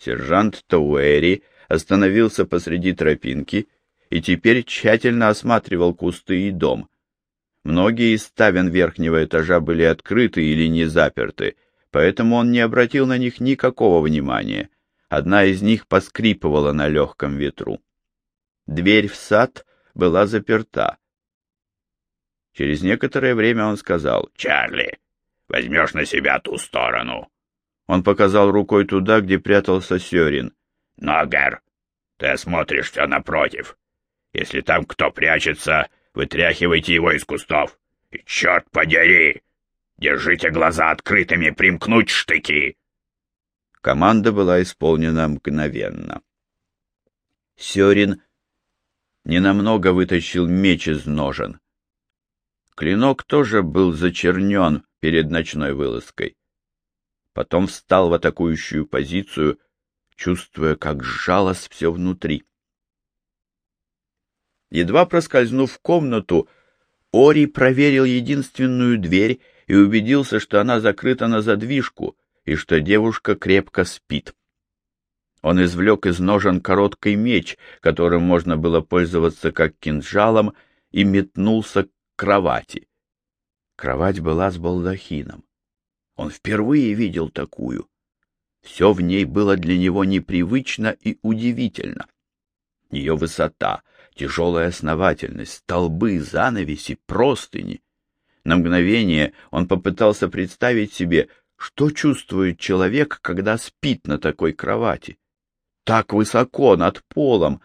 Сержант Тауэри остановился посреди тропинки и теперь тщательно осматривал кусты и дом. Многие из ставен верхнего этажа были открыты или не заперты, поэтому он не обратил на них никакого внимания. Одна из них поскрипывала на легком ветру. Дверь в сад была заперта. Через некоторое время он сказал, «Чарли, возьмешь на себя ту сторону». Он показал рукой туда, где прятался Сёрин. «Ногер, ты осмотришь все напротив. Если там кто прячется, вытряхивайте его из кустов. И черт подери! Держите глаза открытыми, примкнуть штыки!» Команда была исполнена мгновенно. Сёрин ненамного вытащил меч из ножен. Клинок тоже был зачернен перед ночной вылазкой потом встал в атакующую позицию, чувствуя, как сжалось все внутри. Едва проскользнув в комнату, Ори проверил единственную дверь и убедился, что она закрыта на задвижку и что девушка крепко спит. Он извлек из ножен короткий меч, которым можно было пользоваться как кинжалом, и метнулся к кровати. Кровать была с балдахином. Он впервые видел такую. Все в ней было для него непривычно и удивительно. Ее высота, тяжелая основательность, столбы, занавеси, простыни. На мгновение он попытался представить себе, что чувствует человек, когда спит на такой кровати. Так высоко над полом,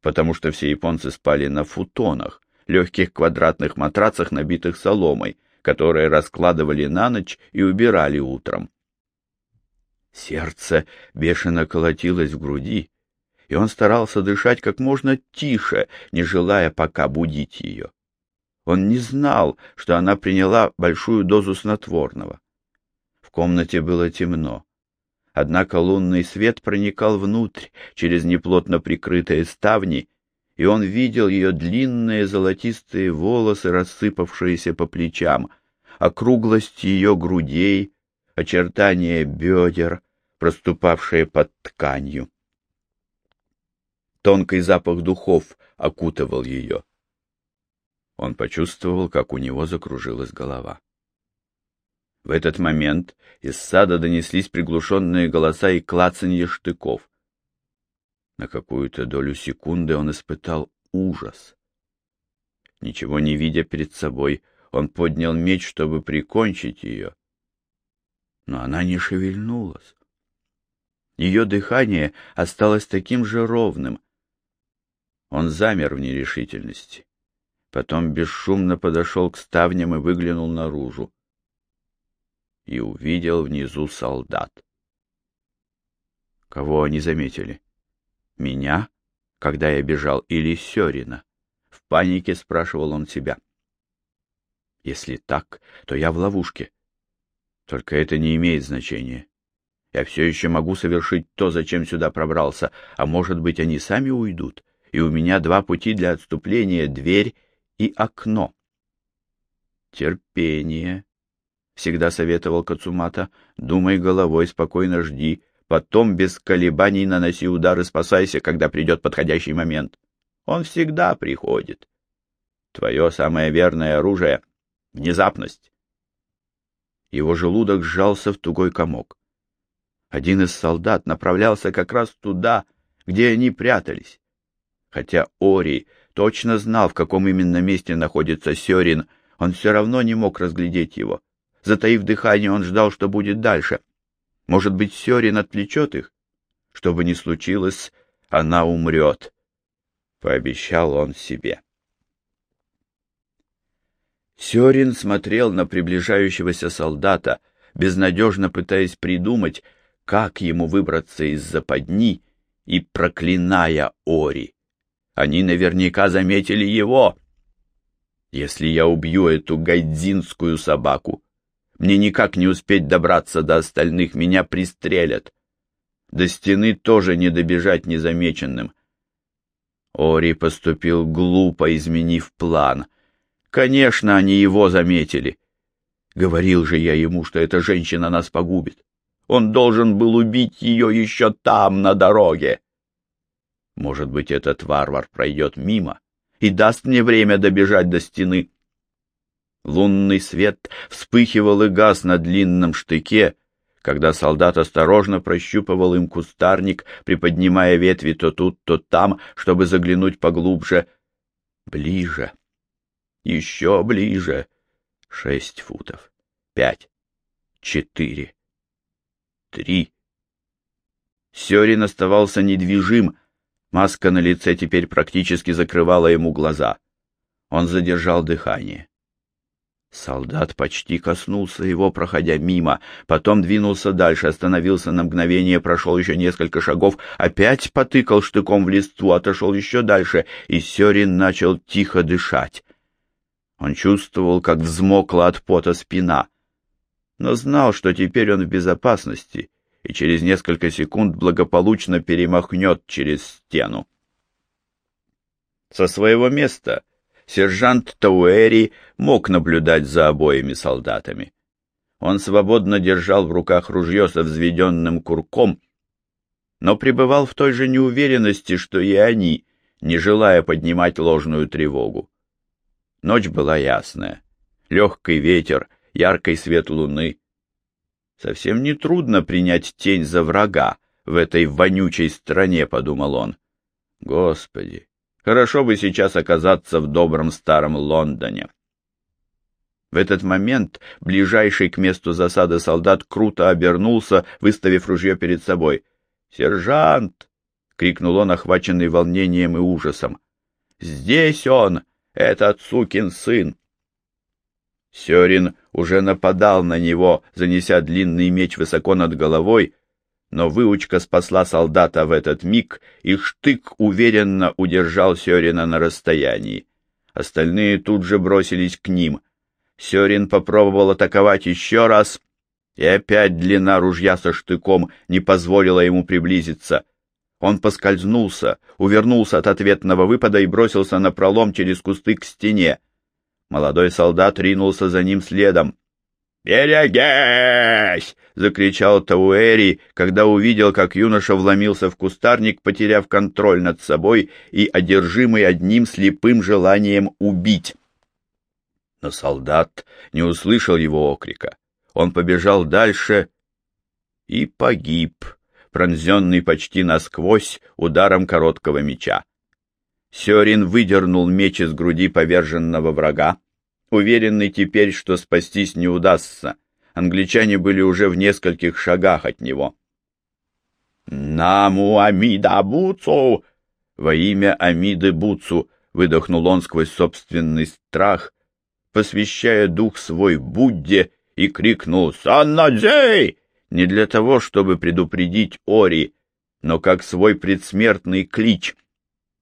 потому что все японцы спали на футонах, легких квадратных матрацах, набитых соломой, которые раскладывали на ночь и убирали утром. Сердце бешено колотилось в груди, и он старался дышать как можно тише, не желая пока будить ее. Он не знал, что она приняла большую дозу снотворного. В комнате было темно. Однако лунный свет проникал внутрь, через неплотно прикрытые ставни, и он видел ее длинные золотистые волосы, рассыпавшиеся по плечам, округлость ее грудей, очертания бедер, проступавшие под тканью. Тонкий запах духов окутывал ее. Он почувствовал, как у него закружилась голова. В этот момент из сада донеслись приглушенные голоса и клацанье штыков. На какую-то долю секунды он испытал ужас. Ничего не видя перед собой, он поднял меч, чтобы прикончить ее. Но она не шевельнулась. Ее дыхание осталось таким же ровным. Он замер в нерешительности. Потом бесшумно подошел к ставням и выглянул наружу. И увидел внизу солдат. Кого они заметили? Меня, когда я бежал, или Сёрина? В панике спрашивал он себя. Если так, то я в ловушке. Только это не имеет значения. Я все еще могу совершить то, зачем сюда пробрался, а может быть, они сами уйдут, и у меня два пути для отступления — дверь и окно. Терпение, — всегда советовал Кацумата, — думай головой, спокойно жди, Потом без колебаний наноси удар и спасайся, когда придет подходящий момент. Он всегда приходит. Твое самое верное оружие — внезапность. Его желудок сжался в тугой комок. Один из солдат направлялся как раз туда, где они прятались. Хотя Ори точно знал, в каком именно месте находится Сёрин, он все равно не мог разглядеть его. Затаив дыхание, он ждал, что будет дальше — может быть, Сёрин отвлечет их? Что бы ни случилось, она умрет, — пообещал он себе. Сёрин смотрел на приближающегося солдата, безнадежно пытаясь придумать, как ему выбраться из западни и проклиная Ори. Они наверняка заметили его. Если я убью эту гайдзинскую собаку, мне никак не успеть добраться до остальных, меня пристрелят. До стены тоже не добежать незамеченным. Ори поступил глупо, изменив план. Конечно, они его заметили. Говорил же я ему, что эта женщина нас погубит. Он должен был убить ее еще там, на дороге. Может быть, этот варвар пройдет мимо и даст мне время добежать до стены. Лунный свет вспыхивал и гас на длинном штыке, когда солдат осторожно прощупывал им кустарник, приподнимая ветви то тут, то там, чтобы заглянуть поглубже. Ближе. Еще ближе. Шесть футов. Пять. Четыре. Три. Сёрин оставался недвижим. Маска на лице теперь практически закрывала ему глаза. Он задержал дыхание. Солдат почти коснулся его, проходя мимо, потом двинулся дальше, остановился на мгновение, прошел еще несколько шагов, опять потыкал штыком в листву, отошел еще дальше, и Сёрин начал тихо дышать. Он чувствовал, как взмокла от пота спина, но знал, что теперь он в безопасности и через несколько секунд благополучно перемахнет через стену. Со своего места сержант Тауэри мог наблюдать за обоими солдатами. Он свободно держал в руках ружье со взведенным курком, но пребывал в той же неуверенности, что и они, не желая поднимать ложную тревогу. Ночь была ясная, легкий ветер, яркий свет луны. Совсем не трудно принять тень за врага в этой вонючей стране, подумал он. Господи, Хорошо бы сейчас оказаться в добром старом Лондоне. В этот момент ближайший к месту засады солдат круто обернулся, выставив ружье перед собой. «Сержант!» — крикнул он, охваченный волнением и ужасом. «Здесь он, этот сукин сын!» Сёрин уже нападал на него, занеся длинный меч высоко над головой, но выучка спасла солдата в этот миг, и штык уверенно удержал Сёрина на расстоянии. Остальные тут же бросились к ним. Сёрин попробовал атаковать еще раз, и опять длина ружья со штыком не позволила ему приблизиться. Он поскользнулся, увернулся от ответного выпада и бросился на пролом через кусты к стене. Молодой солдат ринулся за ним следом. «Берегись!» — закричал Тауэри, когда увидел, как юноша вломился в кустарник, потеряв контроль над собой и одержимый одним слепым желанием убить. Но солдат не услышал его окрика. Он побежал дальше и погиб, пронзенный почти насквозь ударом короткого меча. Сёрин выдернул меч из груди поверженного врага, уверенный теперь, что спастись не удастся. Англичане были уже в нескольких шагах от него. «Наму Амида Буцу!» Во имя Амиды Буцу выдохнул он сквозь собственный страх, посвящая дух свой Будде, и крикнул «Саннадзей!» Не для того, чтобы предупредить Ори, но как свой предсмертный клич.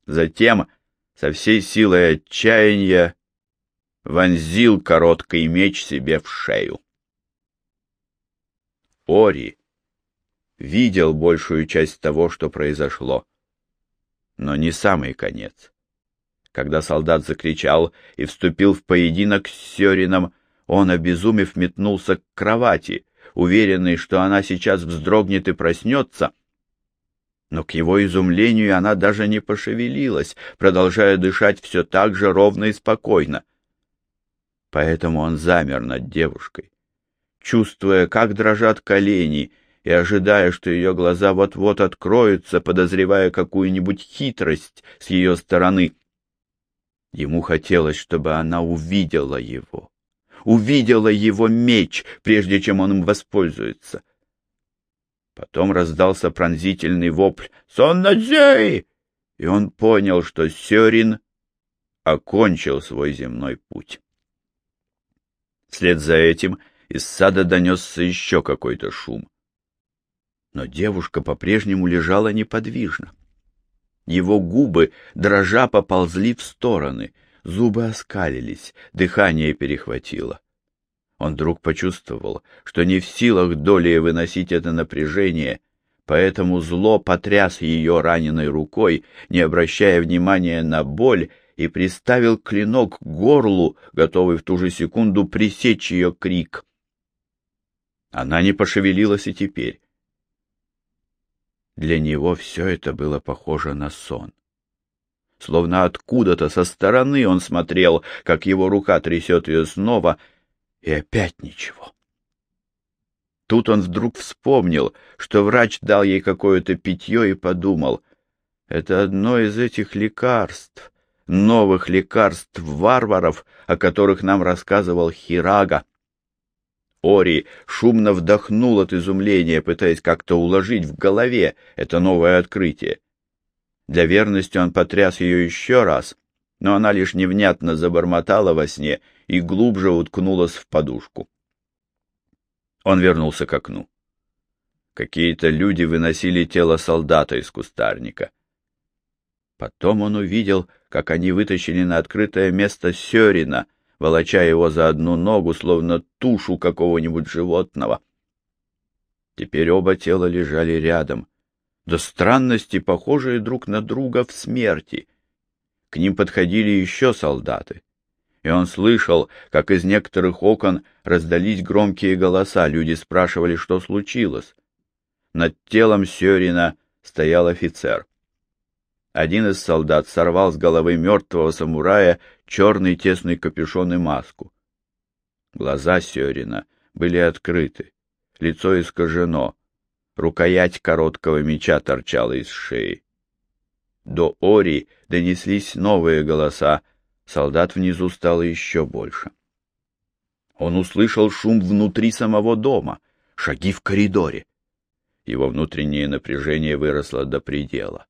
Затем, со всей силой отчаяния, вонзил короткий меч себе в шею. Ори видел большую часть того, что произошло, но не самый конец. Когда солдат закричал и вступил в поединок с Сёрином, он, обезумев, метнулся к кровати, уверенный, что она сейчас вздрогнет и проснется. Но к его изумлению она даже не пошевелилась, продолжая дышать все так же ровно и спокойно. Поэтому он замер над девушкой, чувствуя, как дрожат колени, и ожидая, что ее глаза вот-вот откроются, подозревая какую-нибудь хитрость с ее стороны. Ему хотелось, чтобы она увидела его, увидела его меч, прежде чем он им воспользуется. Потом раздался пронзительный вопль «Соннадзей!» и он понял, что Сёрин окончил свой земной путь. Вслед за этим из сада донесся еще какой-то шум. Но девушка по-прежнему лежала неподвижно. Его губы, дрожа, поползли в стороны, зубы оскалились, дыхание перехватило. Он вдруг почувствовал, что не в силах долей выносить это напряжение, поэтому зло потряс ее раненой рукой, не обращая внимания на боль и приставил клинок к горлу, готовый в ту же секунду пресечь ее крик. Она не пошевелилась и теперь. Для него все это было похоже на сон. Словно откуда-то со стороны он смотрел, как его рука трясет ее снова, и опять ничего. Тут он вдруг вспомнил, что врач дал ей какое-то питье и подумал, это одно из этих лекарств, новых лекарств варваров, о которых нам рассказывал Хирага. Ори шумно вдохнул от изумления, пытаясь как-то уложить в голове это новое открытие. Для верности он потряс ее еще раз, но она лишь невнятно забормотала во сне и глубже уткнулась в подушку. Он вернулся к окну. Какие-то люди выносили тело солдата из кустарника. Потом он увидел, как они вытащили на открытое место Сёрина, волоча его за одну ногу, словно тушу какого-нибудь животного. Теперь оба тела лежали рядом, до странности похожие друг на друга в смерти. К ним подходили еще солдаты, и он слышал, как из некоторых окон раздались громкие голоса, люди спрашивали, что случилось. Над телом Сёрина стоял офицер. Один из солдат сорвал с головы мертвого самурая черный тесный капюшон и маску. Глаза Сёрина были открыты, лицо искажено, рукоять короткого меча торчала из шеи. До Ори донеслись новые голоса, солдат внизу стало еще больше. Он услышал шум внутри самого дома, шаги в коридоре. Его внутреннее напряжение выросло до предела.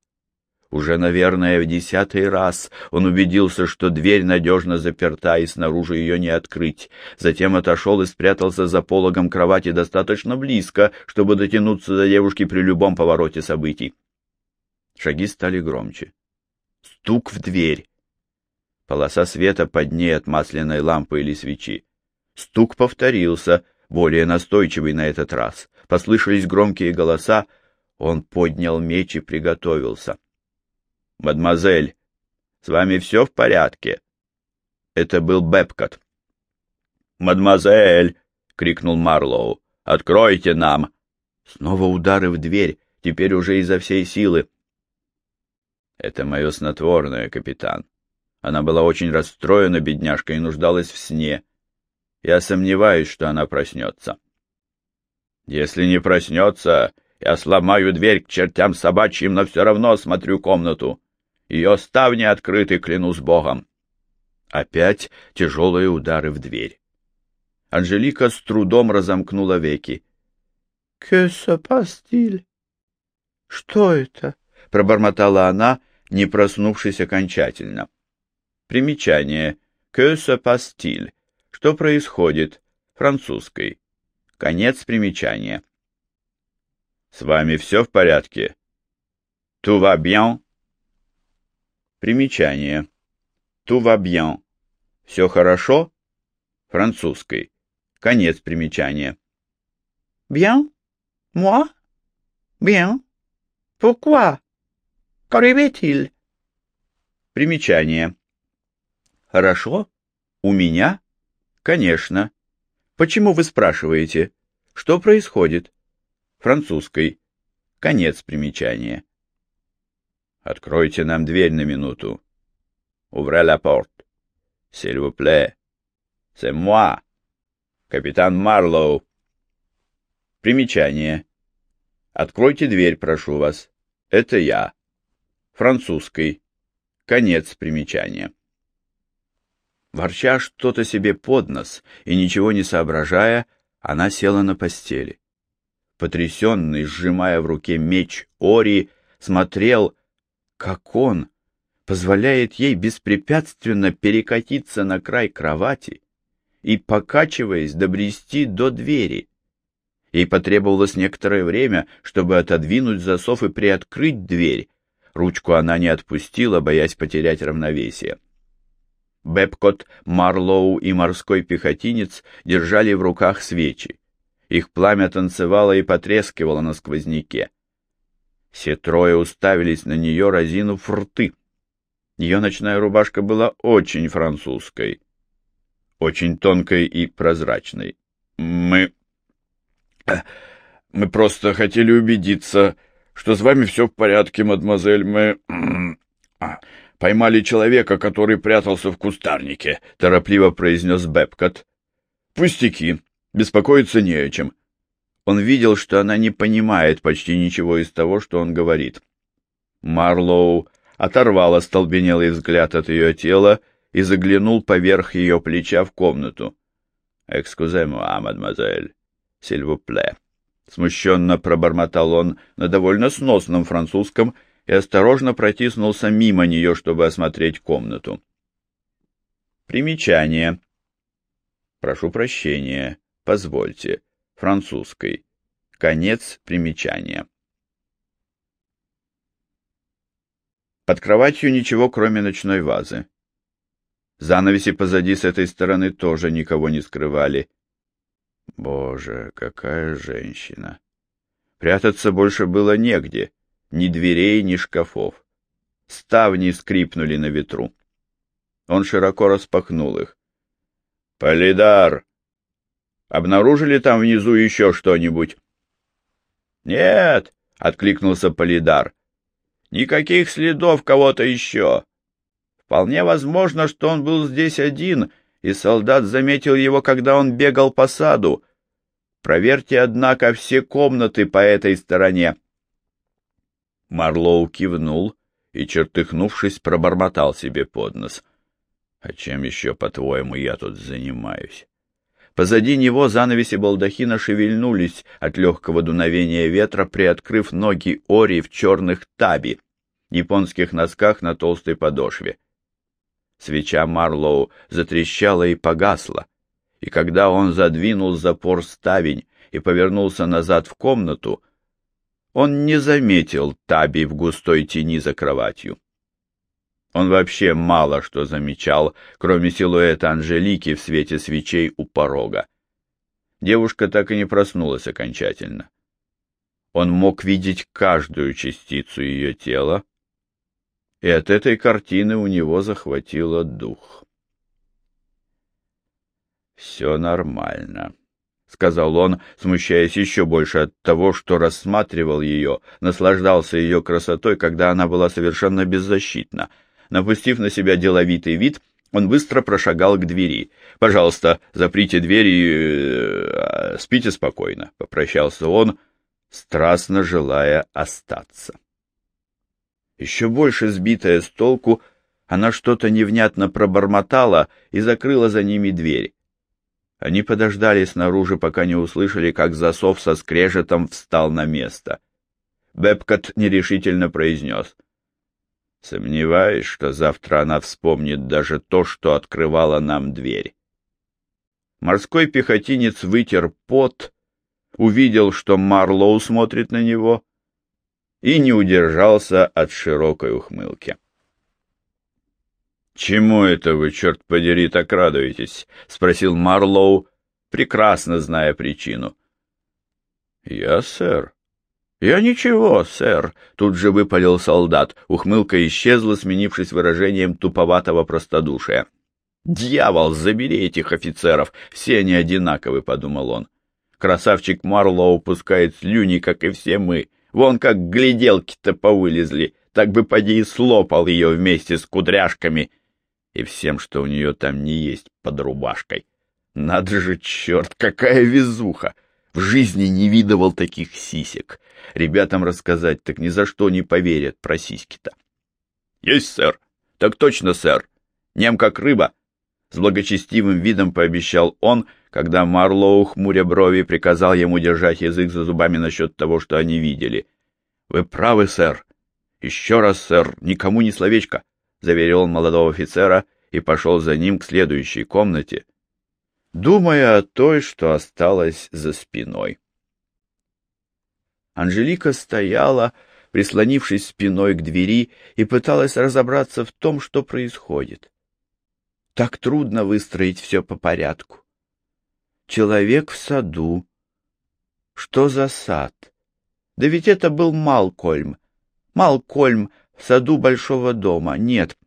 Уже, наверное, в десятый раз он убедился, что дверь надежно заперта и снаружи ее не открыть. Затем отошел и спрятался за пологом кровати достаточно близко, чтобы дотянуться до девушки при любом повороте событий. Шаги стали громче. Стук в дверь. Полоса света под ней от масляной лампы или свечи. Стук повторился, более настойчивый на этот раз. Послышались громкие голоса. Он поднял меч и приготовился. «Мадемуазель, с вами все в порядке?» Это был Бепкот. «Мадемуазель!» — крикнул Марлоу. «Откройте нам!» Снова удары в дверь, теперь уже изо всей силы. «Это мое снотворное, капитан. Она была очень расстроена, бедняжка, и нуждалась в сне. Я сомневаюсь, что она проснется». «Если не проснется, я сломаю дверь к чертям собачьим, но все равно осмотрю комнату. Ее ставни открыты, клянусь богом. Опять тяжелые удары в дверь. Анжелика с трудом разомкнула веки. — se passe Что это? — пробормотала она, не проснувшись окончательно. Примечание. Se passe Что происходит? Французской. Конец примечания. — С вами все в порядке? — va bien? Примечание. Tout va bien. Все хорошо? Французской. Конец примечания. Bien? Moi? Bien. Pourquoi? Qu'arrive-t-il? Примечание. Хорошо? У меня? Конечно. Почему вы спрашиваете? Что происходит? Французской. Конец примечания. Откройте нам дверь на минуту. Ouvrez la porte. S'il vous plaît. Капитан Марлоу. Примечание. Откройте дверь, прошу вас. Это я. Французской. Конец примечания. Ворча что-то себе под нос и ничего не соображая, она села на постели. Потрясенный, сжимая в руке меч Ори, смотрел, как он позволяет ей беспрепятственно перекатиться на край кровати и, покачиваясь, добрести до двери. Ей потребовалось некоторое время, чтобы отодвинуть засов и приоткрыть дверь. Ручку она не отпустила, боясь потерять равновесие. Бепкот, Марлоу и морской пехотинец держали в руках свечи. Их пламя танцевало и потрескивало на сквозняке. Все трое уставились на нее, разинув рты. Ее ночная рубашка была очень французской, очень тонкой и прозрачной. «Мы... Мы просто хотели убедиться, что с вами все в порядке, мадемуазель. Мы а, поймали человека, который прятался в кустарнике, — торопливо произнес Бепкот. Пустяки, беспокоиться не о чем. Он видел, что она не понимает почти ничего из того, что он говорит. Марлоу оторвал остолбенелый взгляд от ее тела и заглянул поверх ее плеча в комнату. «Экскузе-муа, мадемуазель, сильвупле». Смущенно пробормотал он на довольно сносном французском и осторожно протиснулся мимо нее, чтобы осмотреть комнату. Примечание. Прошу прощения. Позвольте. Французской. Конец примечания. Под кроватью ничего, кроме ночной вазы. Занавеси позади с этой стороны тоже никого не скрывали. Боже, какая женщина! Прятаться больше было негде, ни дверей, ни шкафов. Ставни скрипнули на ветру. Он широко распахнул их. «Полидар! Обнаружили там внизу еще что-нибудь?» «Нет!» — откликнулся Полидар. «Никаких следов кого-то еще. Вполне возможно, что он был здесь один, и солдат заметил его, когда он бегал по саду. Проверьте, однако, все комнаты по этой стороне. Марлоу кивнул и, чертыхнувшись, пробормотал себе под нос. «А чем еще, по-твоему, я тут занимаюсь?» Позади него занавеси балдахина шевельнулись от легкого дуновения ветра, приоткрыв ноги Ори в черных таби, японских носках на толстой подошве. Свеча Марлоу затрещала и погасла, и когда он задвинул запор ставень и повернулся назад в комнату, он не заметил Таби в густой тени за кроватью. Он вообще мало что замечал, кроме силуэта Анжелики в свете свечей у порога. Девушка так и не проснулась окончательно. Он мог видеть каждую частицу ее тела, и от этой картины у него захватило дух. «Все нормально», — сказал он, смущаясь еще больше от того, что рассматривал ее, наслаждался ее красотой, когда она была совершенно беззащитна. Напустив на себя деловитый вид, он быстро прошагал к двери. «Пожалуйста, заприте дверь и... Э, спите спокойно», — попрощался он, страстно желая остаться. Еще больше сбитая с толку, она что-то невнятно пробормотала и закрыла за ними дверь. Они подождали снаружи, пока не услышали, как засов со скрежетом встал на место. Бепкот нерешительно произнес. «Сомневаюсь, что завтра она вспомнит даже то, что открывала нам дверь». Морской пехотинец вытер пот, увидел, что Марлоу смотрит на него, и не удержался от широкой ухмылки. «Чему это вы, черт подери, так радуетесь?» — спросил Марлоу, прекрасно зная причину. «Я, сэр». «Я ничего, сэр», — тут же выпалил солдат. Ухмылка исчезла, сменившись выражением туповатого простодушия. «Дьявол, забери этих офицеров, все они одинаковы», — подумал он. «Красавчик Марлоу пускает слюни, как и все мы. Вон как гляделки-то повылезли, так бы поди и слопал ее вместе с кудряшками и всем, что у нее там не есть под рубашкой. Надо же, черт, какая везуха! В жизни не видывал таких сисек. Ребятам рассказать так ни за что не поверят про сиськи-то. — Есть, сэр. Так точно, сэр. Нем как рыба. С благочестивым видом пообещал он, когда Марлоу, хмуря брови, приказал ему держать язык за зубами насчет того, что они видели. — Вы правы, сэр. Еще раз, сэр, никому ни словечко, — заверил он молодого офицера и пошел за ним к следующей комнате, думая о той, что осталась за спиной. Анжелика стояла, прислонившись спиной к двери, и пыталась разобраться в том, что происходит. Так трудно выстроить все по порядку. Человек в саду. Что за сад? Да ведь это был Малкольм. Малкольм в саду большого дома. Нет.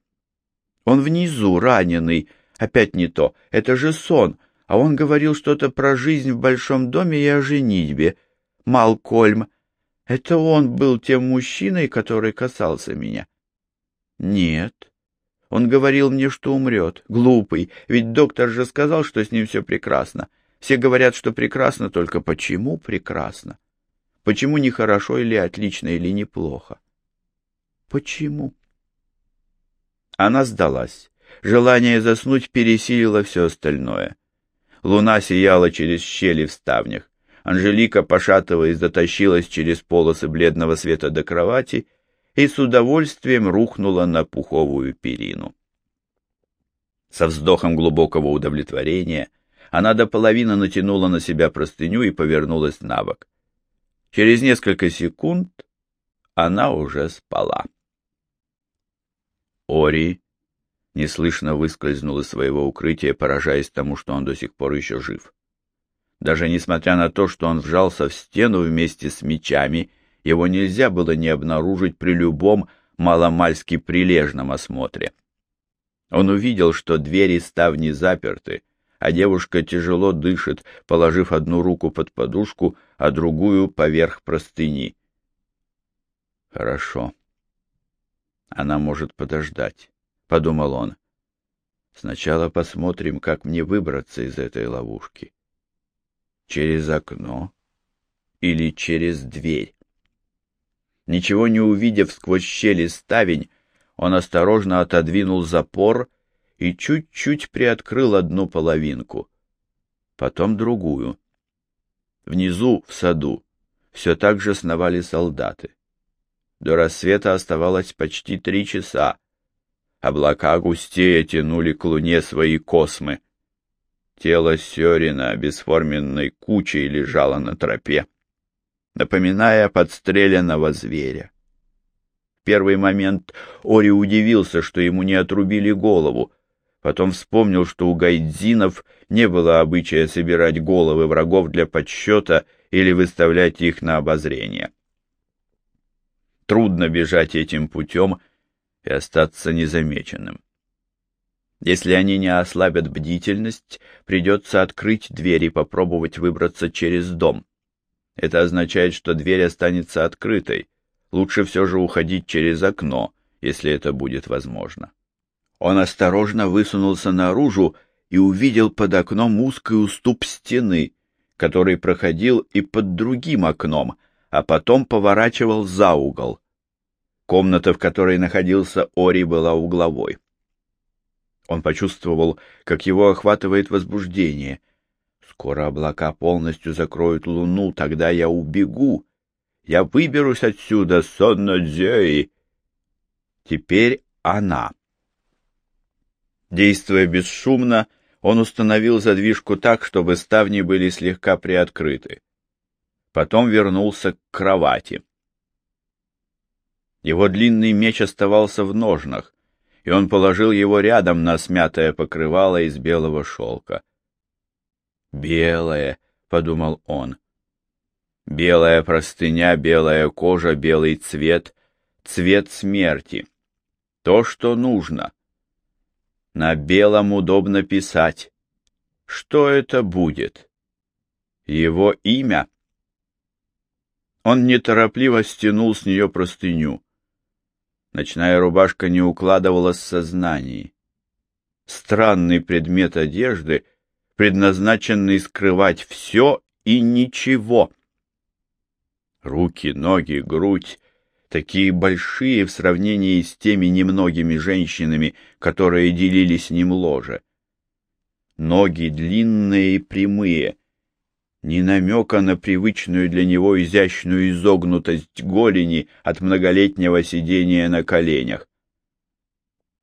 Он внизу, раненый. Опять не то. Это же сон. А он говорил что-то про жизнь в большом доме и о женитьбе. Малкольм. Это он был тем мужчиной, который касался меня? Нет. Он говорил мне, что умрет. Глупый, ведь доктор же сказал, что с ним все прекрасно. Все говорят, что прекрасно, только почему прекрасно? Почему не хорошо или отлично или неплохо? Почему? Она сдалась. Желание заснуть пересилило все остальное. Луна сияла через щели в ставнях. Анжелика, пошатываясь, затащилась через полосы бледного света до кровати и с удовольствием рухнула на пуховую перину. Со вздохом глубокого удовлетворения она до половины натянула на себя простыню и повернулась на бок. Через несколько секунд она уже спала. Ори неслышно выскользнул из своего укрытия, поражаясь тому, что он до сих пор еще жив. Даже несмотря на то, что он вжался в стену вместе с мечами, его нельзя было не обнаружить при любом маломальски прилежном осмотре. Он увидел, что двери ставни заперты, а девушка тяжело дышит, положив одну руку под подушку, а другую поверх простыни. Хорошо. Она может подождать подумал он. Сначала посмотрим, как мне выбраться из этой ловушки. Через окно или через дверь. Ничего не увидев сквозь щели ставень, он осторожно отодвинул запор и чуть-чуть приоткрыл одну половинку, потом другую. Внизу, в саду, все так же сновали солдаты. До рассвета оставалось почти три часа, Облака густее тянули к луне свои космы. Тело Сёрина бесформенной кучей лежало на тропе, напоминая подстреленного зверя. В первый момент Ори удивился, что ему не отрубили голову, потом вспомнил, что у гайдзинов не было обычая собирать головы врагов для подсчета или выставлять их на обозрение. Трудно бежать этим путем, и остаться незамеченным. Если они не ослабят бдительность, придется открыть дверь и попробовать выбраться через дом. Это означает, что дверь останется открытой. Лучше все же уходить через окно, если это будет возможно. Он осторожно высунулся наружу и увидел под окном узкий уступ стены, который проходил и под другим окном, а потом поворачивал за угол. Комната, в которой находился Ори, была угловой. Он почувствовал, как его охватывает возбуждение. Скоро облака полностью закроют луну, тогда я убегу. Я выберусь отсюда, Соннодзёи. Теперь она. Действуя бесшумно, он установил задвижку так, чтобы ставни были слегка приоткрыты. Потом вернулся к кровати. Его длинный меч оставался в ножнах, и он положил его рядом на смятое покрывало из белого шелка. «Белое», — подумал он. «Белая простыня, белая кожа, белый цвет, цвет смерти. То, что нужно. На белом удобно писать. Что это будет? Его имя?» Он неторопливо стянул с нее простыню. Ночная рубашка не укладывалась в сознании. Странный предмет одежды, предназначенный скрывать все и ничего. Руки, ноги, грудь, такие большие в сравнении с теми немногими женщинами, которые делили с ним ложе. Ноги длинные и прямые, ни намека на привычную для него изящную изогнутость голени от многолетнего сидения на коленях.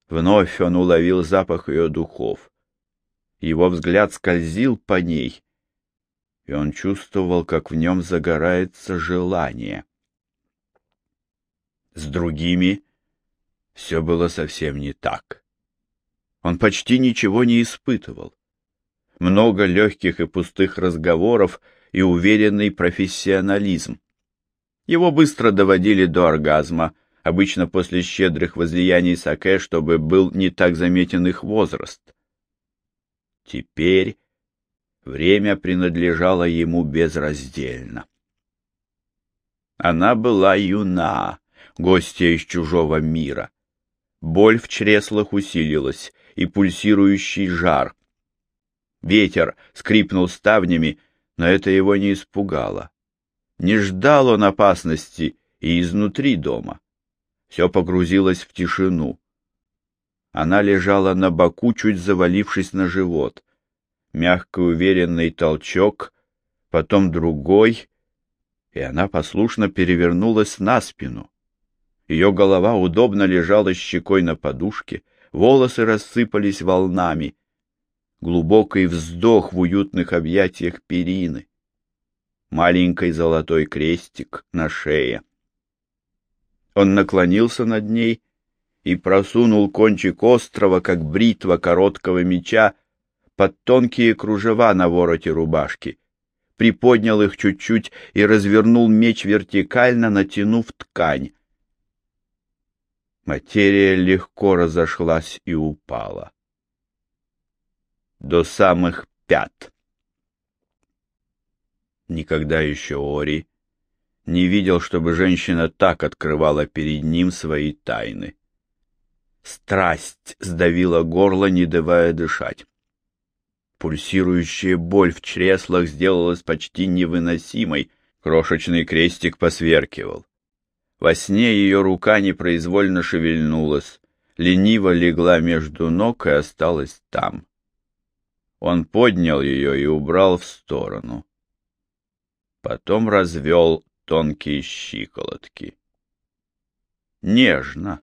Вновь он уловил запах ее духов. Его взгляд скользил по ней, и он чувствовал, как в нем загорается желание. С другими все было совсем не так. Он почти ничего не испытывал много легких и пустых разговоров и уверенный профессионализм. Его быстро доводили до оргазма, обычно после щедрых возлияний саке, чтобы был не так заметен их возраст. Теперь Время принадлежало ему безраздельно. Она была юна, гостья из чужого мира. Боль в чреслах усилилась, и пульсирующий жар. Ветер скрипнул ставнями, но это его не испугало. Не ждал он опасности и изнутри дома. Все погрузилось в тишину. Она лежала на боку, чуть завалившись на живот. Мягкий уверенный толчок, потом другой, и она послушно перевернулась на спину. Ее голова удобно лежала щекой на подушке, волосы рассыпались волнами. Глубокий вздох в уютных объятиях перины. Маленький золотой крестик на шее. Он наклонился над ней и просунул кончик острова, как бритва короткого меча, под тонкие кружева на вороте рубашки, приподнял их чуть-чуть и развернул меч вертикально, натянув ткань. Материя легко разошлась и упала. До самых пят. Никогда еще Ори не видел, чтобы женщина так открывала перед ним свои тайны. Страсть сдавила горло, не давая дышать. Пульсирующая боль в чреслах сделалась почти невыносимой. Крошечный крестик посверкивал. Во сне ее рука непроизвольно шевельнулась, лениво легла между ног и осталась там. Он поднял ее и убрал в сторону. Потом развел тонкие щиколотки. Нежно,